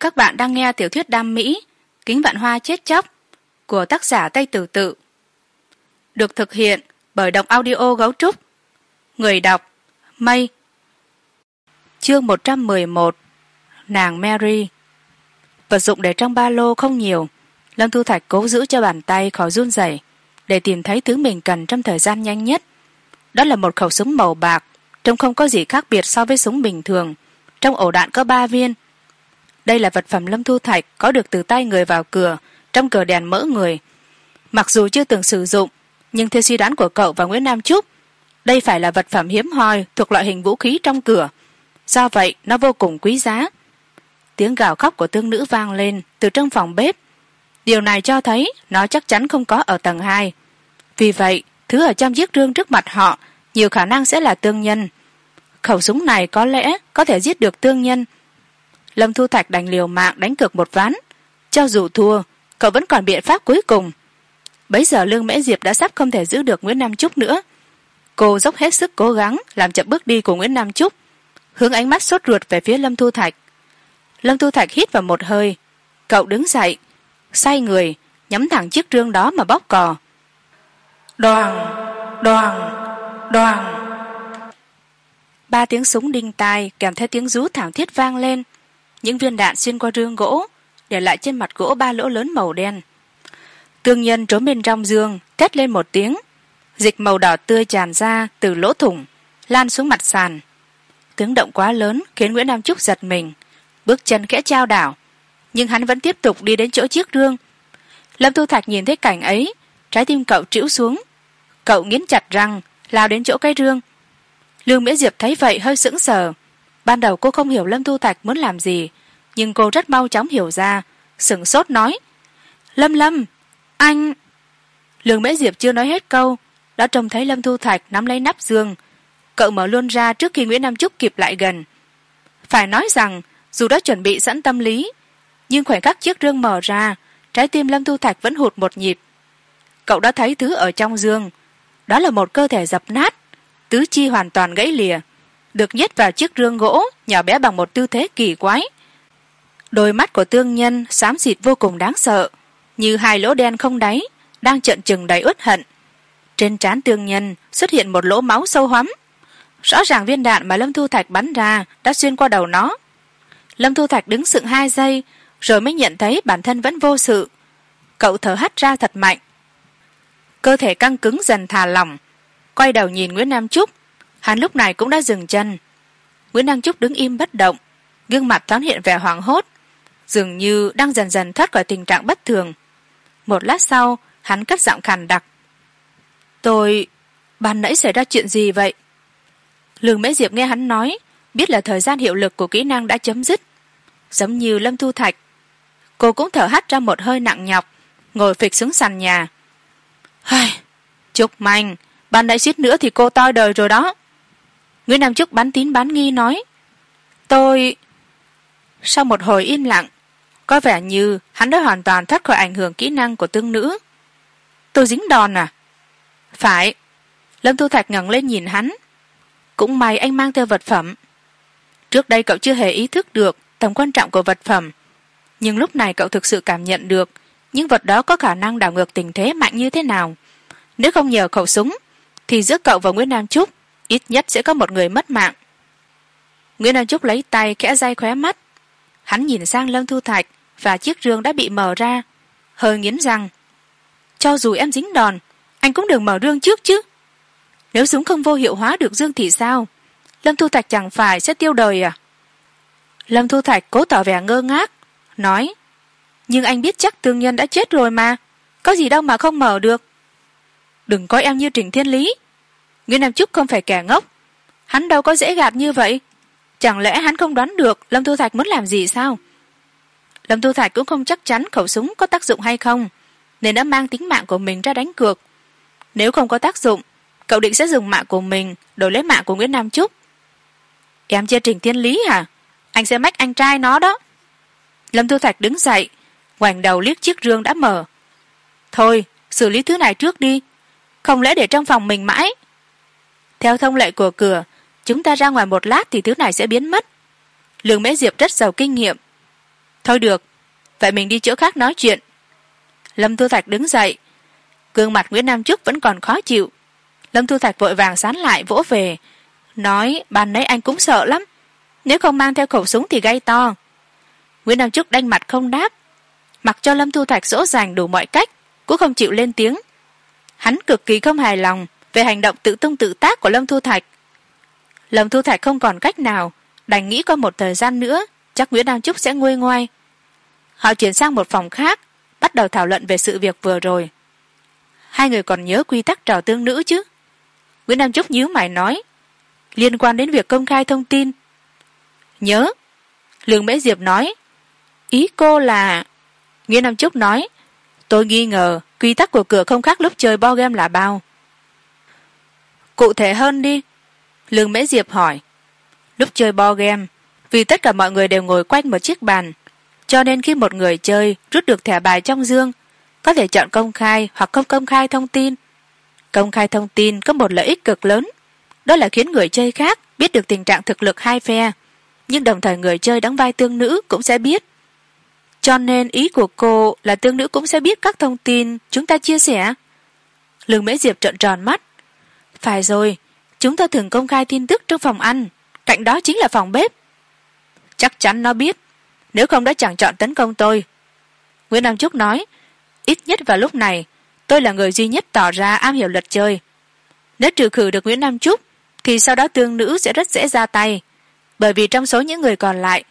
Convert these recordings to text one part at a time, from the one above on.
các bạn đang nghe tiểu thuyết đam mỹ, kính vạn hoa chết chóc, của tác giả tây tử tự. Được thực hiện bởi đọc audio gấu trúc. Người đọc mây chương một trăm mười một, nàng mary. Vật dụng để trong ba lô không nhiều. Lâm thu thạch cố giữ cho bàn tay khỏi run rẩy để tìm thấy thứ mình cần trong thời gian nhanh nhất. Đó là một khẩu súng màu bạc, trông không có gì khác biệt so với súng bình thường. Trong ổ đạn có ba viên đây là vật phẩm lâm thu thạch có được từ tay người vào cửa, trong cửa đèn mỡ người. Mặc dù chưa từng sử dụng, nhưng theo suy đoán của cậu và nguyễn nam trúc, đây phải là vật phẩm hiếm hoi thuộc loại hình vũ khí trong cửa. Do vậy, nó vô cùng quý giá. Tiếng gào khóc của tương nữ vang lên từ trong phòng bếp. Điều này cho thấy nó chắc chắn không có ở tầng hai. Vì vậy, thứ ở trong chiếc rương trước mặt họ nhiều khả năng sẽ là tương nhân. Khẩu súng này có lẽ có thể giết được tương nhân lâm thu thạch đành liều mạng đánh cược một ván. Cho dù thua cậu vẫn còn biện pháp cuối cùng. Bấy giờ lương mễ diệp đã sắp không thể giữ được nguyễn nam trúc nữa. Cô dốc hết sức cố gắng làm chậm bước đi của nguyễn nam trúc hướng ánh mắt sốt ruột về phía lâm thu thạch. Lâm thu thạch hít vào một hơi. Cậu đứng dậy xoay người nhắm thẳng chiếc rương đó mà bóp cò. Đoàn đoàn đoàn ba tiếng súng đinh tai kèm theo tiếng rú thảm thiết vang lên những viên đạn xuyên qua rương gỗ, để lại trên mặt gỗ ba lỗ lớn màu đen. Tương nhân trốn bên trong giường thét lên một tiếng. Dịch màu đỏ tươi tràn ra từ lỗ thủng, lan xuống mặt sàn. Tiếng động quá lớn khiến nguyễn nam trúc giật mình. Bước chân khẽ trao đảo, nhưng hắn vẫn tiếp tục đi đến chỗ chiếc rương. Lâm thu thạch nhìn thấy cảnh ấy, trái tim cậu trĩu xuống. Cậu nghiến chặt răng, lao đến chỗ cái rương. Lương miễn diệp thấy vậy hơi sững sờ ban đầu cô không hiểu lâm thu thạch muốn làm gì, nhưng cô rất mau chóng hiểu ra, sửng sốt nói, lâm lâm, anh lương mễ diệp chưa nói hết câu, đã trông thấy lâm thu thạch nắm lấy nắp giường, cậu mở luôn ra trước khi nguyễn nam trúc kịp lại gần. Phải nói rằng, dù đã chuẩn bị sẵn tâm lý, nhưng khoảnh khắc chiếc rương mở ra, trái tim lâm thu thạch vẫn hụt một nhịp. Cậu đã thấy thứ ở trong giường, đó là một cơ thể dập nát, tứ chi hoàn toàn gãy lìa được nhét vào chiếc rương gỗ, nhỏ bé bằng một tư thế kỳ quái. Đôi mắt của tương nhân xám xịt vô cùng đáng sợ, như hai lỗ đen không đáy, đang trợn trừng đầy uất hận. Trên trán tương nhân xuất hiện một lỗ máu sâu hoắm. Rõ ràng viên đạn mà lâm thu thạch bắn ra đã xuyên qua đầu nó. Lâm thu thạch đứng sững hai giây, rồi mới nhận thấy bản thân vẫn vô sự. Cậu thở hắt ra thật mạnh. Cơ thể căng cứng dần thả lỏng. Quay đầu nhìn nguyễn nam trúc hắn lúc này cũng đã dừng chân. Nguyễn đăng trúc đứng im bất động, gương mặt thoáng hiện vẻ hoảng hốt, dường như đang dần dần thoát khỏi tình trạng bất thường. Một lát sau, hắn cất giọng khàn đặc. Tôi, ban nãy xảy ra chuyện gì vậy? Lường mễ diệp nghe hắn nói, biết là thời gian hiệu lực của kỹ năng đã chấm dứt, giống như lâm thu thạch. Cô cũng thở hắt ra một hơi nặng nhọc, ngồi phịch xuống sàn nhà. Hây, chúc manh ban nãy suýt nữa thì cô toi đời rồi đó nguyễn nam trúc bán tín bán nghi nói, tôi sau một hồi im lặng, có vẻ như hắn đã hoàn toàn thoát khỏi ảnh hưởng kỹ năng của tương nữ. Tôi dính đòn à? Phải. Lâm thu thạch ngẩng lên nhìn hắn. Cũng may anh mang theo vật phẩm. Trước đây cậu chưa hề ý thức được tầm quan trọng của vật phẩm, nhưng lúc này cậu thực sự cảm nhận được những vật đó có khả năng đảo ngược tình thế mạnh như thế nào. Nếu không nhờ khẩu súng, thì giữa cậu và nguyễn nam trúc ít nhất sẽ có một người mất mạng. Nguyễn nam trúc lấy tay khẽ day khóe mắt. Hắn nhìn sang lâm thu thạch và chiếc rương đã bị mở ra, hơi nghiến răng. Cho dù em dính đòn, anh cũng đừng mở rương trước chứ. Nếu súng không vô hiệu hóa được dương thì sao? Lâm thu thạch chẳng phải sẽ tiêu đời à? Lâm thu thạch cố tỏ vẻ ngơ ngác, nói, nhưng anh biết chắc tương nhân đã chết rồi mà, có gì đâu mà không mở được. Đừng coi em như trình thiên lý nguyễn nam trúc không phải kẻ ngốc. Hắn đâu có dễ gạt như vậy. Chẳng lẽ hắn không đoán được lâm thu thạch muốn làm gì sao? Lâm thu thạch cũng không chắc chắn khẩu súng có tác dụng hay không, nên đã mang tính mạng của mình ra đánh cược. Nếu không có tác dụng, cậu định sẽ dùng mạng của mình đổi lấy mạng của nguyễn nam trúc em chưa trình thiên lý hả? Anh sẽ mách anh trai nó đó. Lâm thu thạch đứng dậy, ngoảnh đầu liếc chiếc rương đã mở. Thôi, xử lý thứ này trước đi. Không lẽ để trong phòng mình mãi? Theo thông lệ của cửa, chúng ta ra ngoài một lát thì thứ này sẽ biến mất. Lương mễ diệp rất giàu kinh nghiệm. Thôi được, vậy mình đi chỗ khác nói chuyện. Lâm thu thạch đứng dậy. Gương mặt nguyễn nam trúc vẫn còn khó chịu. Lâm thu thạch vội vàng sán lại, vỗ về. Nói, ban nấy anh cũng sợ lắm. Nếu không mang theo khẩu súng thì gây to. Nguyễn nam trúc đanh mặt không đáp. Mặc cho lâm thu thạch dỗ dành đủ mọi cách, cũng không chịu lên tiếng. Hắn cực kỳ không hài lòng về hành động tự tung tự tác của lâm thu thạch. Lâm thu thạch không còn cách nào, đành nghĩ qua một thời gian nữa, chắc nguyễn nam trúc sẽ nguôi ngoai. Họ chuyển sang một phòng khác, bắt đầu thảo luận về sự việc vừa rồi. Hai người còn nhớ quy tắc trò tương nữ chứ? Nguyễn nam trúc nhíu mày nói, liên quan đến việc công khai thông tin. Nhớ, lương mễ diệp nói, ý cô là, nguyễn nam trúc nói, tôi nghi ngờ quy tắc của cửa không khác lúc chơi bo game là bao cụ thể hơn đi. Lương mễ diệp hỏi. Lúc chơi bo game, vì tất cả mọi người đều ngồi quanh một chiếc bàn, cho nên khi một người chơi rút được thẻ bài trong dương, có thể chọn công khai hoặc không công khai thông tin. Công khai thông tin có một lợi ích cực lớn, đó là khiến người chơi khác biết được tình trạng thực lực hai phe, nhưng đồng thời người chơi đóng vai tương nữ cũng sẽ biết. Cho nên ý của cô là tương nữ cũng sẽ biết các thông tin chúng ta chia sẻ. Lương mễ diệp trợn tròn mắt phải rồi, chúng ta thường công khai tin tức trong phòng ăn, cạnh đó chính là phòng bếp. Chắc chắn nó biết, nếu không đã chẳng chọn tấn công tôi. Nguyễn nam trúc nói, ít nhất vào lúc này, tôi là người duy nhất tỏ ra am hiểu luật chơi. Nếu trừ khử được nguyễn nam trúc thì sau đó tương nữ sẽ rất dễ ra tay. Bởi vì trong số những người còn lại,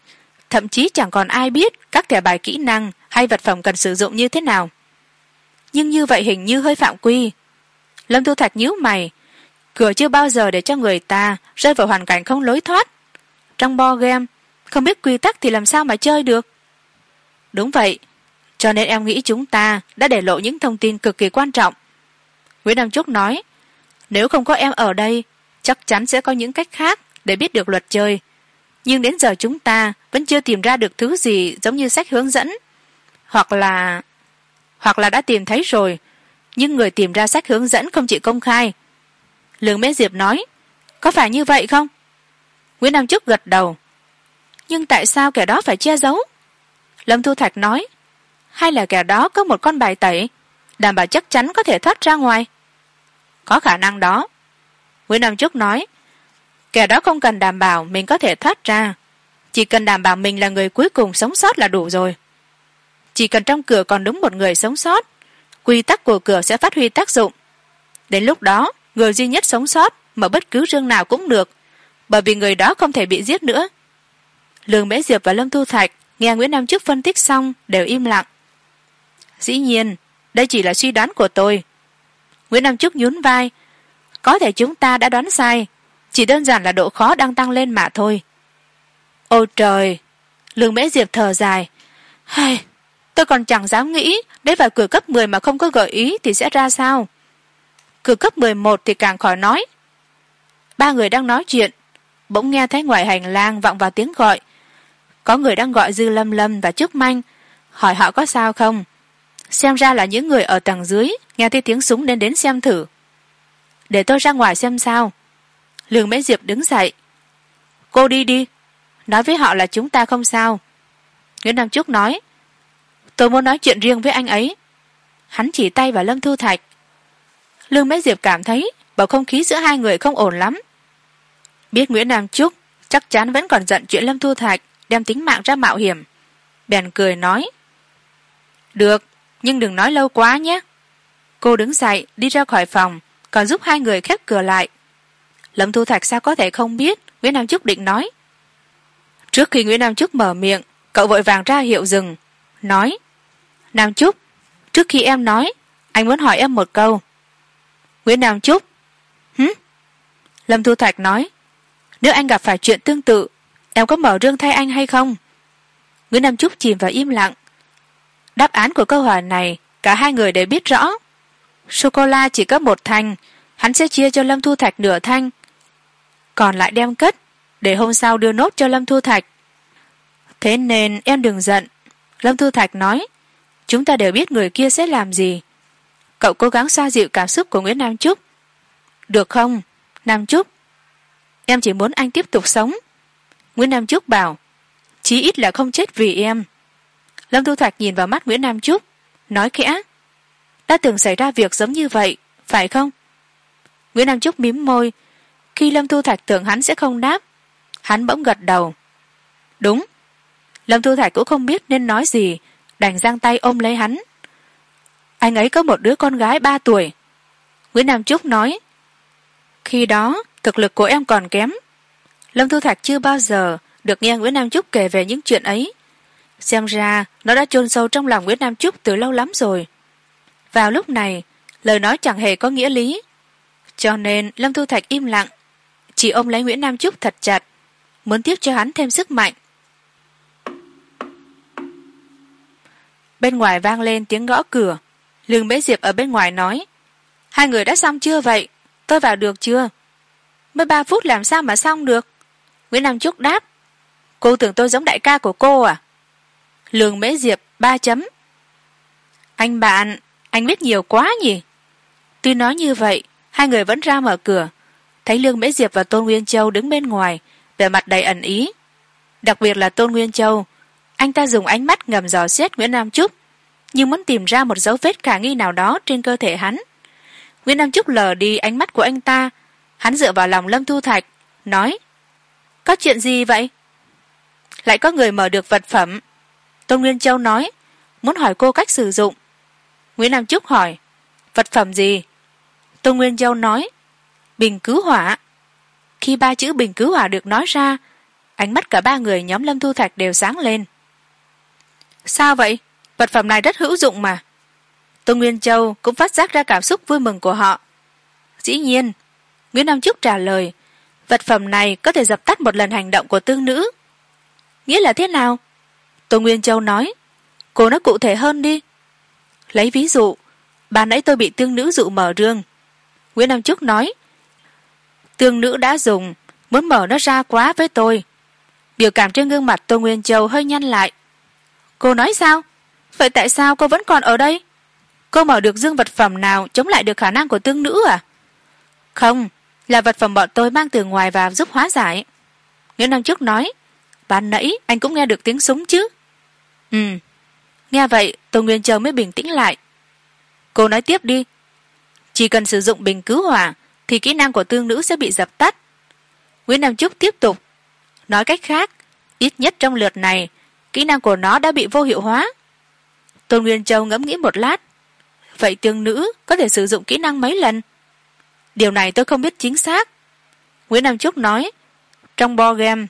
thậm chí chẳng còn ai biết các thẻ bài kỹ năng hay vật phẩm cần sử dụng như thế nào. Nhưng như vậy hình như hơi phạm quy. Lâm thu thạch nhíu mày cửa chưa bao giờ để cho người ta rơi vào hoàn cảnh không lối thoát. Trong bo game, không biết quy tắc thì làm sao mà chơi được? Đúng vậy, cho nên em nghĩ chúng ta đã để lộ những thông tin cực kỳ quan trọng. Nguyễn đăng trúc nói, nếu không có em ở đây, chắc chắn sẽ có những cách khác để biết được luật chơi. Nhưng đến giờ chúng ta vẫn chưa tìm ra được thứ gì giống như sách hướng dẫn. Hoặc là hoặc là đã tìm thấy rồi, nhưng người tìm ra sách hướng dẫn không chịu công khai lương mễ diệp nói, có phải như vậy không? Nguyễn nam trúc gật đầu, nhưng tại sao kẻ đó phải che giấu? Lâm thu thạch nói, hay là kẻ đó có một con bài tẩy, đảm bảo chắc chắn có thể thoát ra ngoài? Có khả năng đó. Nguyễn nam trúc nói, kẻ đó không cần đảm bảo mình có thể thoát ra, chỉ cần đảm bảo mình là người cuối cùng sống sót là đủ rồi. Chỉ cần trong cửa còn đúng một người sống sót, quy tắc của cửa sẽ phát huy tác dụng. Đến lúc đó người duy nhất sống sót mà bất cứ rương nào cũng được, bởi vì người đó không thể bị giết nữa. Lương mễ diệp và lâm thu thạch nghe nguyễn nam chức phân tích xong đều im lặng. Dĩ nhiên, đây chỉ là suy đoán của tôi. Nguyễn nam Chức nhún vai, có thể chúng ta đã đoán sai, chỉ đơn giản là độ khó đang tăng lên mà thôi. Ôi trời, lương mễ diệp thở dài. Hay tôi còn chẳng dám nghĩ đến vào cửa cấp mười mà không có gợi ý thì sẽ ra sao? Cửa cấp mười một thì càng khỏi nói. Ba người đang nói chuyện, bỗng nghe thấy ngoài hành lang vọng vào tiếng gọi. Có người đang gọi dư lâm lâm và trúc manh, hỏi họ có sao không? Xem ra là những người ở tầng dưới nghe thấy tiếng súng nên đến xem thử. Để tôi ra ngoài xem sao. Lường mễ diệp đứng dậy. Cô đi đi, nói với họ là chúng ta không sao. Nguyễn nam trúc nói, tôi muốn nói chuyện riêng với anh ấy. Hắn chỉ tay vào lâm thu thạch lương mễ diệp cảm thấy bầu không khí giữa hai người không ổn lắm. Biết nguyễn nam trúc chắc chắn vẫn còn giận chuyện lâm thu thạch đem tính mạng ra mạo hiểm. Bèn cười nói, được, nhưng đừng nói lâu quá nhé. Cô đứng dậy, đi ra khỏi phòng, còn giúp hai người khép cửa lại. Lâm thu thạch sao có thể không biết? Nguyễn nam trúc định nói. Trước khi nguyễn nam trúc mở miệng, cậu vội vàng ra hiệu dừng, nói, nam trúc, trước khi em nói, anh muốn hỏi em một câu nguyễn nam trúc hứ lâm thu thạch nói, nếu anh gặp phải chuyện tương tự, em có mở rương thay anh hay không? Nguyễn nam trúc chìm vào im lặng. Đáp án của câu hỏi này, cả hai người đều biết rõ. Sô cô la chỉ có một thanh, hắn sẽ chia cho lâm thu thạch nửa thanh. Còn lại đem cất, để hôm sau đưa nốt cho lâm thu thạch. Thế nên em đừng giận. Lâm thu thạch nói, chúng ta đều biết người kia sẽ làm gì cậu cố gắng xoa dịu cảm xúc của nguyễn nam trúc. Được không, nam trúc? Em chỉ muốn anh tiếp tục sống. Nguyễn nam trúc bảo, chí ít là không chết vì em. Lâm thu thạch nhìn vào mắt nguyễn nam trúc, nói khẽ, đã từng xảy ra việc giống như vậy, phải không? Nguyễn nam trúc mím môi, khi lâm thu thạch tưởng hắn sẽ không đáp, hắn bỗng gật đầu. Đúng. Lâm thu thạch cũng không biết nên nói gì, đành giang tay ôm lấy hắn anh ấy có một đứa con gái ba tuổi. Nguyễn nam trúc nói, khi đó, thực lực của em còn kém. Lâm thu thạch chưa bao giờ được nghe nguyễn nam trúc kể về những chuyện ấy. Xem ra, nó đã chôn sâu trong lòng nguyễn nam trúc từ lâu lắm rồi. Vào lúc này, lời nói chẳng hề có nghĩa lý. Cho nên, lâm thu thạch im lặng. Chỉ ôm lấy nguyễn nam trúc thật chặt, muốn tiếp cho hắn thêm sức mạnh. Bên ngoài vang lên tiếng gõ cửa lương bế diệp ở bên ngoài nói, hai người đã xong chưa vậy? Tôi vào được chưa? Mới ba phút làm sao mà xong được? Nguyễn nam trúc đáp, cô tưởng tôi giống đại ca của cô à? Lương bế diệp ba chấm, anh bạn, anh biết nhiều quá nhỉ? Tuy nói như vậy, hai người vẫn ra mở cửa. Thấy lương bế diệp và tôn nguyên châu đứng bên ngoài, vẻ mặt đầy ẩn ý. Đặc biệt là tôn nguyên châu, anh ta dùng ánh mắt ngầm dò xét nguyễn nam trúc nhưng muốn tìm ra một dấu vết khả nghi nào đó trên cơ thể hắn. Nguyễn nam trúc lờ đi ánh mắt của anh ta. Hắn dựa vào lòng lâm thu thạch, nói, có chuyện gì vậy? Lại có người mở được vật phẩm. Tôn nguyên châu nói, muốn hỏi cô cách sử dụng. Nguyễn nam trúc hỏi, vật phẩm gì? Tôn nguyên châu nói, bình cứu hỏa. Khi ba chữ bình cứu hỏa được nói ra, ánh mắt cả ba người nhóm lâm thu thạch đều sáng lên. Sao vậy? Vật phẩm này rất hữu dụng mà. Tô nguyên châu cũng phát giác ra cảm xúc vui mừng của họ. Dĩ nhiên, nguyễn nam trúc trả lời, vật phẩm này có thể dập tắt một lần hành động của tương nữ. Nghĩa là thế nào? Tô nguyên châu nói, cô nói cụ thể hơn đi. Lấy ví dụ, ban nãy tôi bị tương nữ dụ mở rương. Nguyễn nam trúc nói, tương nữ đã dùng, muốn mở nó ra quá với tôi. Biểu cảm trên gương mặt tô nguyên châu hơi nhăn lại. Cô nói sao? Vậy tại sao cô vẫn còn ở đây? Cô mở được dương vật phẩm nào chống lại được khả năng của tương nữ à? Không, là vật phẩm bọn tôi mang từ ngoài vào giúp hóa giải. Nguyễn nam trước nói, ban nãy anh cũng nghe được tiếng súng chứ? Ừ. Nghe vậy tô nguyên châu mới bình tĩnh lại. Cô nói tiếp đi. Chỉ cần sử dụng bình cứu hỏa, thì kỹ năng của tương nữ sẽ bị dập tắt. Nguyễn nam trúc tiếp tục, nói cách khác, ít nhất trong lượt này, kỹ năng của nó đã bị vô hiệu hóa tôn nguyên châu ngẫm nghĩ một lát. Vậy tương nữ có thể sử dụng kỹ năng mấy lần? Điều này tôi không biết chính xác. Nguyễn nam trúc nói, trong bo game,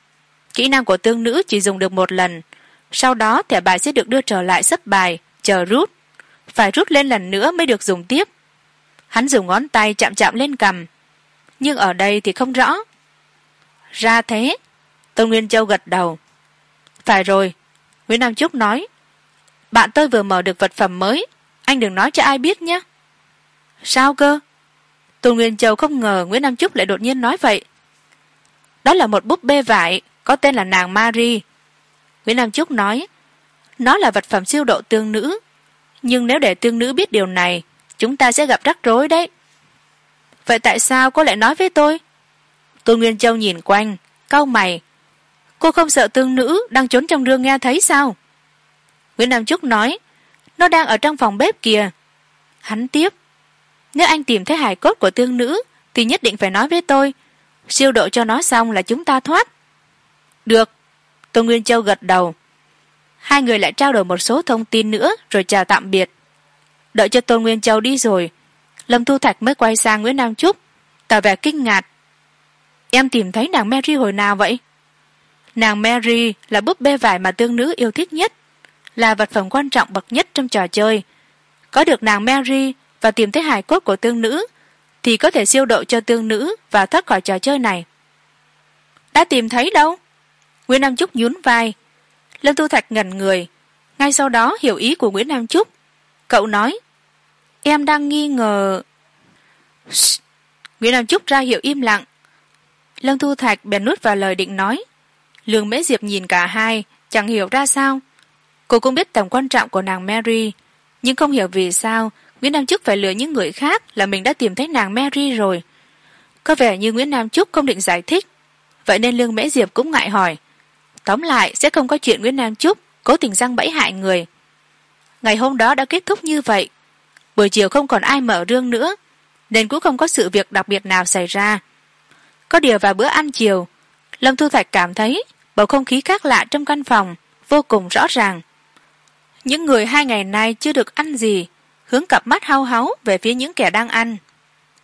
kỹ năng của tương nữ chỉ dùng được một lần. Sau đó thẻ bài sẽ được đưa trở lại sấp bài, chờ rút. Phải rút lên lần nữa mới được dùng tiếp. Hắn dùng ngón tay chạm chạm lên cằm. Nhưng ở đây thì không rõ. Ra thế, tôn nguyên châu gật đầu. Phải rồi, nguyễn nam trúc nói bạn tôi vừa mở được vật phẩm mới. Anh đừng nói cho ai biết nhé. Sao cơ? Tôn nguyên châu không ngờ nguyễn nam trúc lại đột nhiên nói vậy. Đó là một búp bê vải, có tên là nàng marie nguyễn nam trúc nói, nó là vật phẩm siêu độ tương nữ. Nhưng nếu để tương nữ biết điều này, chúng ta sẽ gặp rắc rối đấy. Vậy tại sao cô lại nói với tôi? Tôn nguyên châu nhìn quanh, cau mày. Cô không sợ tương nữ đang trốn trong rương nghe thấy sao? Nguyễn nam trúc nói, nó đang ở trong phòng bếp kìa. Hắn tiếp, nếu anh tìm thấy hài cốt của tương nữ thì nhất định phải nói với tôi. Siêu độ cho nó xong là chúng ta thoát. Được. Tô nguyên châu gật đầu. Hai người lại trao đổi một số thông tin nữa rồi chào tạm biệt. Đợi cho tôn nguyên châu đi rồi, lâm thu thạch mới quay sang nguyễn nam trúc tỏ vẻ kinh ngạc. Em tìm thấy nàng mary hồi nào vậy? Nàng mary là búp bê vải mà tương nữ yêu thích nhất là vật phẩm quan trọng bậc nhất trong trò chơi. Có được nàng mary và tìm thấy hài cốt của tương nữ, thì có thể siêu độ cho tương nữ và thoát khỏi trò chơi này. Đã tìm thấy đâu? Nguyễn nam trúc nhún vai. Lâm tu thạch ngẩn người. Ngay sau đó hiểu ý của nguyễn nam trúc cậu nói, em đang nghi ngờ. Nguyễn nam trúc ra hiệu im lặng. Lâm thu thạch bèn nuốt vào lời định nói. Lương mễ diệp nhìn cả hai, chẳng hiểu ra sao cô cũng biết tầm quan trọng của nàng mary. Nhưng không hiểu vì sao, nguyễn nam trúc phải lừa những người khác là mình đã tìm thấy nàng mary rồi. Có vẻ như nguyễn nam trúc không định giải thích. Vậy nên lương mễ diệp cũng ngại hỏi. Tóm lại, sẽ không có chuyện nguyễn nam trúc cố tình răng bẫy hại người. Ngày hôm đó đã kết thúc như vậy. Buổi chiều không còn ai mở rương nữa, nên cũng không có sự việc đặc biệt nào xảy ra. Có điều vào bữa ăn chiều, lâm thu thạch cảm thấy bầu không khí khác lạ trong căn phòng vô cùng rõ ràng những người hai ngày nay chưa được ăn gì, hướng cặp mắt hao háo về phía những kẻ đang ăn.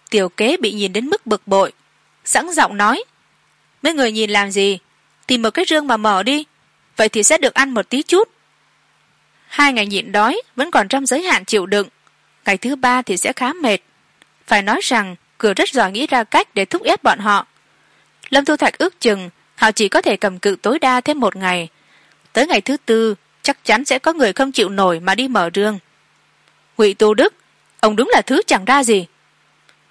Tiểu kế bị nhìn đến mức bực bội, sẵn giọng nói, mấy người nhìn làm gì? Tìm một cái rương mà mở đi, vậy thì sẽ được ăn một tí chút. Hai ngày nhịn đói vẫn còn trong giới hạn chịu đựng, ngày thứ ba thì sẽ khá mệt. Phải nói rằng, cửa rất giỏi nghĩ ra cách để thúc ép bọn họ. Lâm thu thạch ước chừng, họ chỉ có thể cầm cự tối đa thêm một ngày. Tới ngày thứ tư chắc chắn sẽ có người không chịu nổi mà đi mở rương. Ngụy tu đức, ông đúng là thứ chẳng ra gì.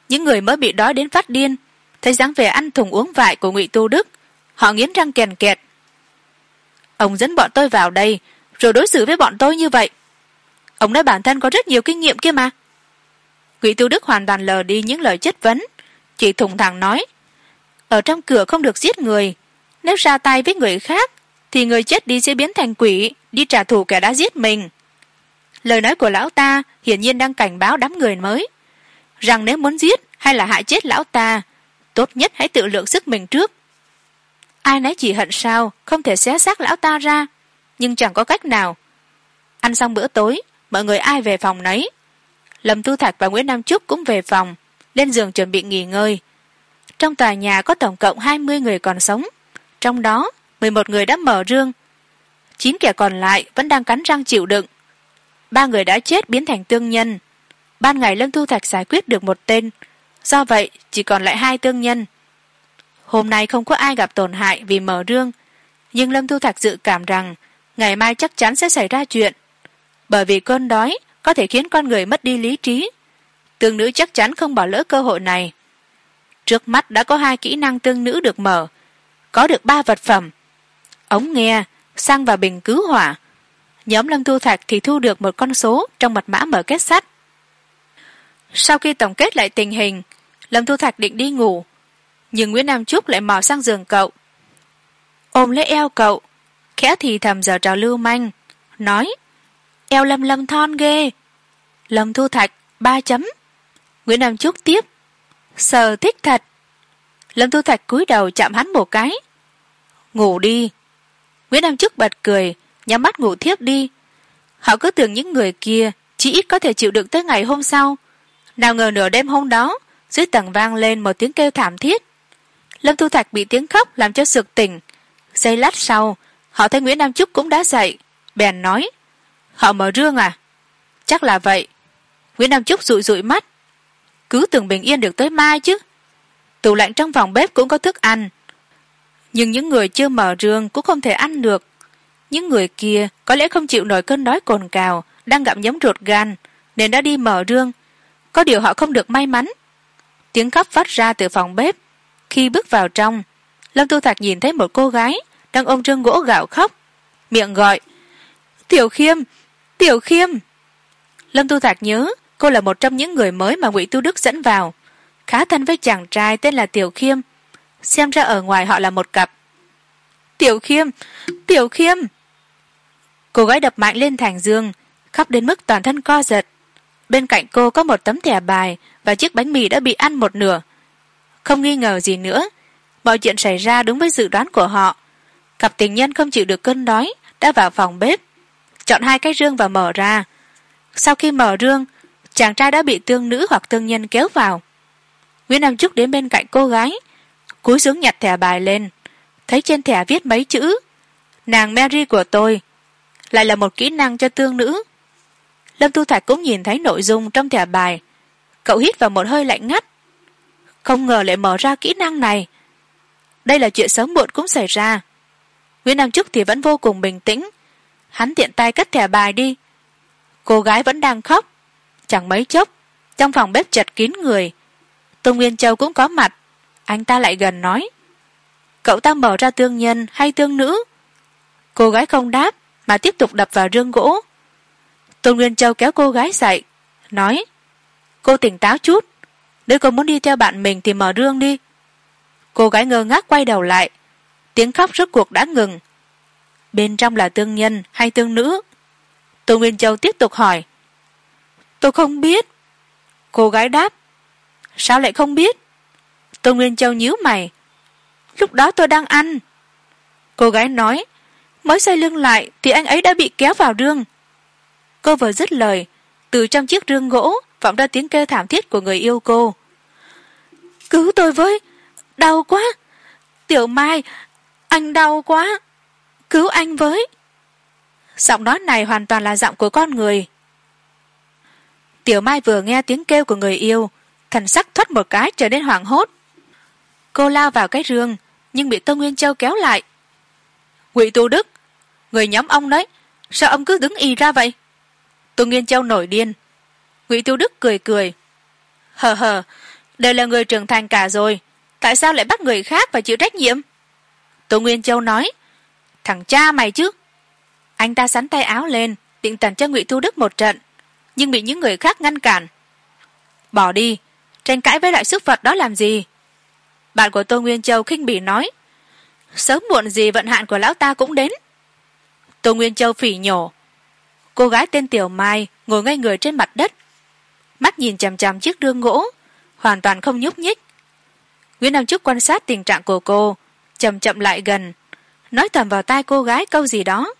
Những người mới bị đói đến phát điên, thấy dáng vẻ ăn thùng uống vại của ngụy tu đức, họ nghiến răng kèn kẹt. Ông dẫn bọn tôi vào đây, rồi đối xử với bọn tôi như vậy. Ông nói bản thân có rất nhiều kinh nghiệm kia mà. Ngụy tu đức hoàn toàn lờ đi những lời chất vấn, chỉ thùng thẳng nói, ở trong cửa không được giết người, nếu ra tay với người khác thì người chết đi sẽ biến thành quỷ, đi trả thù kẻ đã giết mình. Lời nói của lão ta hiển nhiên đang cảnh báo đám người mới, rằng nếu muốn giết hay là hại chết lão ta, tốt nhất hãy tự lượng sức mình trước. Ai nấy chỉ hận sao, không thể xé xác lão ta ra, nhưng chẳng có cách nào. Ăn xong bữa tối, mọi người ai về phòng nấy. Lâm tu thạch và nguyễn nam trúc cũng về phòng, lên giường chuẩn bị nghỉ ngơi. Trong tòa nhà có tổng cộng hai mươi người còn sống, trong đó mười một người đã mở rương. Chín kẻ còn lại vẫn đang cắn răng chịu đựng. Ba người đã chết biến thành tương nhân. Ban ngày lâm thu thạch giải quyết được một tên. Do vậy, chỉ còn lại hai tương nhân. Hôm nay không có ai gặp tổn hại vì mở rương. Nhưng lâm thu thạch dự cảm rằng, ngày mai chắc chắn sẽ xảy ra chuyện. Bởi vì cơn đói có thể khiến con người mất đi lý trí. Tương nữ chắc chắn không bỏ lỡ cơ hội này. Trước mắt đã có hai kỹ năng tương nữ được mở. Có được ba vật phẩm ống nghe xăng và bình cứu hỏa. Nhóm lâm thu thạch thì thu được một con số trong mật mã mở kết sắt. Sau khi tổng kết lại tình hình, lâm thu thạch định đi ngủ, nhưng nguyễn nam trúc lại mò sang giường cậu. Ôm lấy eo cậu, khẽ thì thầm giờ trào lưu manh, nói, eo lâm lâm thon ghê. Lâm thu thạch ba chấm. Nguyễn nam trúc tiếp, sờ thích thật. Lâm thu thạch cúi đầu chạm hắn một cái, ngủ đi nguyễn nam chức bật cười, nhắm mắt ngủ thiếp đi. Họ cứ tưởng những người kia chỉ ít có thể chịu đựng tới ngày hôm sau. Nào ngờ nửa đêm hôm đó, dưới tầng vang lên một tiếng kêu thảm thiết. Lâm thu thạch bị tiếng khóc làm cho sực tỉnh. Giây lát sau, họ thấy nguyễn nam trúc cũng đã dậy, bèn nói, họ mở rương à? Chắc là vậy. Nguyễn nam trúc rụi rụi mắt, cứ tưởng bình yên được tới mai chứ. Tủ lạnh trong phòng bếp cũng có thức ăn nhưng những người chưa mở rương cũng không thể ăn được. Những người kia có lẽ không chịu nổi cơn đói cồn cào, đang gặm nhấm ruột gan, nên đã đi mở rương. Có điều họ không được may mắn. Tiếng khóc phát ra từ phòng bếp. Khi bước vào trong, lâm tu Thạc nhìn thấy một cô gái đang ôm rương gỗ gạo khóc. Miệng gọi, tiểu khiêm tiểu khiêm. Lâm tu Thạc nhớ cô là một trong những người mới mà ngụy tu đức dẫn vào. Khá thân với chàng trai tên là tiểu khiêm xem ra ở ngoài họ là một cặp. Tiểu khiêm tiểu khiêm. Cô gái đập mạnh lên thành dương khóc đến mức toàn thân co giật. Bên cạnh cô có một tấm thẻ bài và chiếc bánh mì đã bị ăn một nửa. Không nghi ngờ gì nữa, mọi chuyện xảy ra đúng với dự đoán của họ. Cặp tình nhân không chịu được cơn đói, đã vào phòng bếp, chọn hai cái rương và mở ra. Sau khi mở rương, chàng trai đã bị tương nữ hoặc tương nhân kéo vào. Nguyễn nam trúc đến bên cạnh cô gái cúi xuống nhặt thẻ bài lên. Thấy trên thẻ viết mấy chữ, nàng mary của tôi, lại là một kỹ năng cho tương nữ. Lâm tu thạch cũng nhìn thấy nội dung trong thẻ bài. Cậu hít vào một hơi lạnh ngắt. Không ngờ lại mở ra kỹ năng này. Đây là chuyện sớm muộn cũng xảy ra. Nguyễn nam trúc thì vẫn vô cùng bình tĩnh. Hắn tiện tay cất thẻ bài đi. Cô gái vẫn đang khóc. Chẳng mấy chốc, trong phòng bếp chật kín người. Tôn nguyên châu cũng có mặt anh ta lại gần nói, cậu ta mở ra tương nhân hay tương nữ? Cô gái không đáp, mà tiếp tục đập vào rương gỗ. Tôn nguyên châu kéo cô gái dậy, nói, cô tỉnh táo chút, nếu cô muốn đi theo bạn mình thì mở rương đi. Cô gái ngơ ngác quay đầu lại, tiếng khóc rốt cuộc đã ngừng. Bên trong là tương nhân hay tương nữ? Tôn nguyên châu tiếp tục hỏi. Tôi không biết. Cô gái đáp, sao lại không biết? Tô nguyên châu nhíu mày. Lúc đó tôi đang ăn. Cô gái nói, mới xoay lưng lại thì anh ấy đã bị kéo vào rương. Cô vừa dứt lời, từ trong chiếc rương gỗ vọng ra tiếng kêu thảm thiết của người yêu cô. Cứu tôi với, đau quá. Tiểu mai, anh đau quá. Cứu anh với. Giọng nói này hoàn toàn là giọng của con người. Tiểu mai vừa nghe tiếng kêu của người yêu, thần sắc thoát một cái trở nên hoảng hốt cô lao vào cái rương, nhưng bị tô nguyên châu kéo lại. Ngụy tu đức, người nhóm ông đấy, sao ông cứ đứng y ra vậy? Tô nguyên châu nổi điên. Ngụy tu đức cười cười. Hờ hờ, đều là người trưởng thành cả rồi, tại sao lại bắt người khác phải chịu trách nhiệm? Tô nguyên châu nói. Thằng cha mày chứ. Anh ta sắn tay áo lên, định tần cho ngụy Tu đức một trận, nhưng bị những người khác ngăn cản. Bỏ đi, tranh cãi với loại sức vật đó làm gì? Bạn của tô nguyên châu khinh bỉ nói, sớm muộn gì vận hạn của lão ta cũng đến. Tô nguyên châu phỉ nhổ, cô gái tên tiểu mai ngồi ngay người trên mặt đất, mắt nhìn chằm chằm chiếc đương gỗ, hoàn toàn không nhúc nhích. Nguyễn nam trúc quan sát tình trạng của cô, chậm chậm lại gần, nói thầm vào tai cô gái câu gì đó.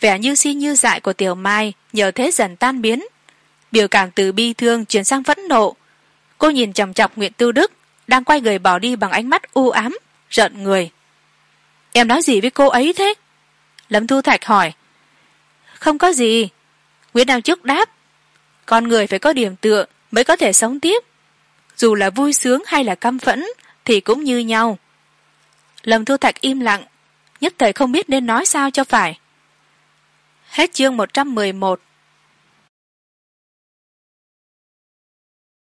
Vẻ như si như dại của tiểu mai nhờ thế dần tan biến, biểu cảm từ bi thương chuyển sang phẫn nộ. Cô nhìn chằm chọc nguyễn tư đức đang quay người bỏ đi bằng ánh mắt u ám, rợn người. Em nói gì với cô ấy thế? Lâm thu thạch hỏi. Không có gì. Nguyễn đăng chức đáp. Con người phải có điểm tựa mới có thể sống tiếp. Dù là vui sướng hay là căm phẫn thì cũng như nhau. Lâm thu thạch im lặng, nhất thời không biết nên nói sao cho phải. Hết chương một trăm mười một.